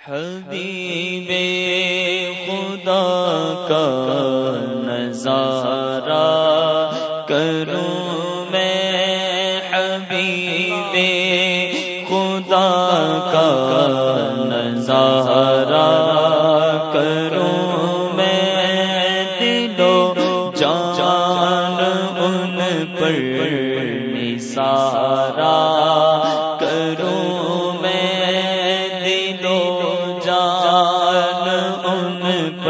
حبیب خدا کا نظارہ کروں میں حبیب خدا کا نظارہ کروں میں دلو جان ان پر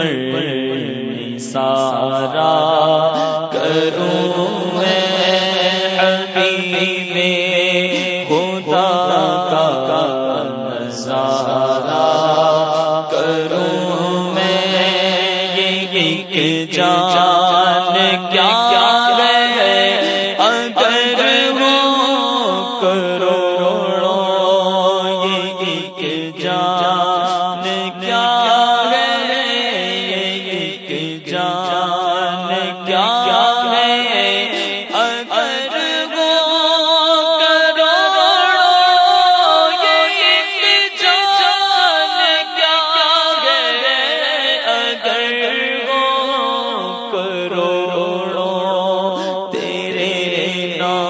پر سارا کروں میں حبیب خدا کا نظارہ کروں میں یہ کہ جان کیا ہے؟ نام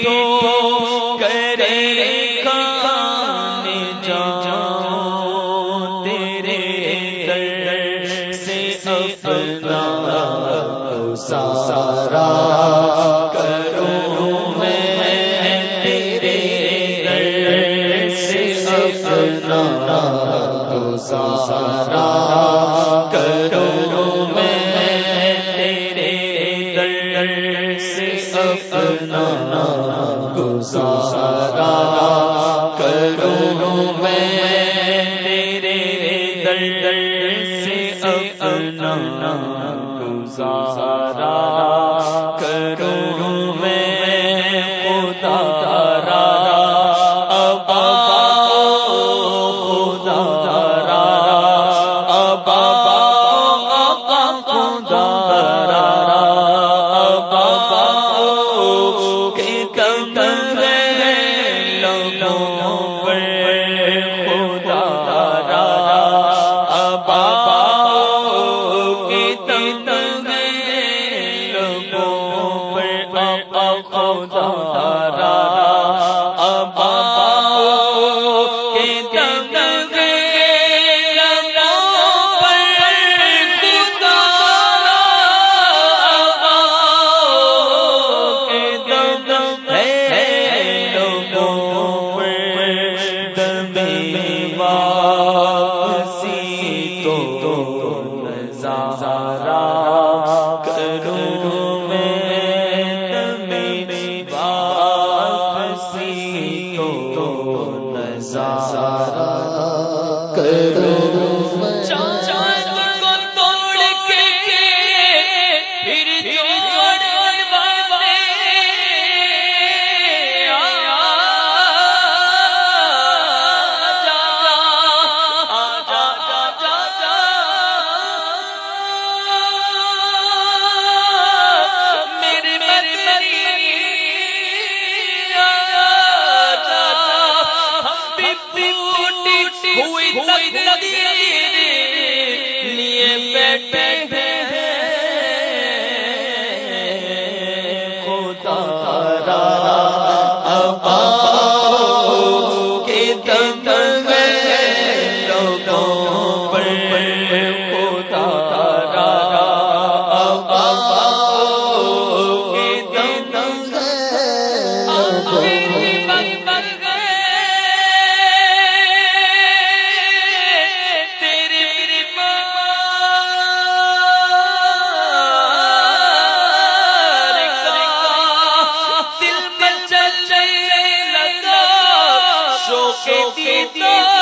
تو کرے کام جاؤں تیرے در سے اپنا سارا کروں میں تیرے در سے سارا کروں میں تیرے در سے اپنا گزارا کی تو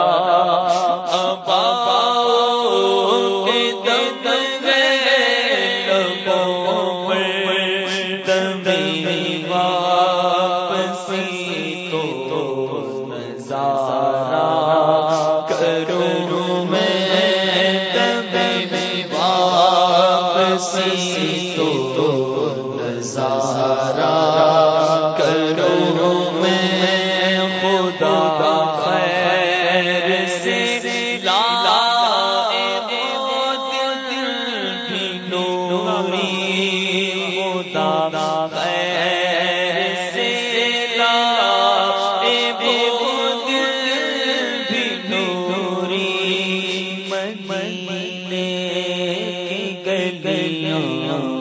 کی گلیاں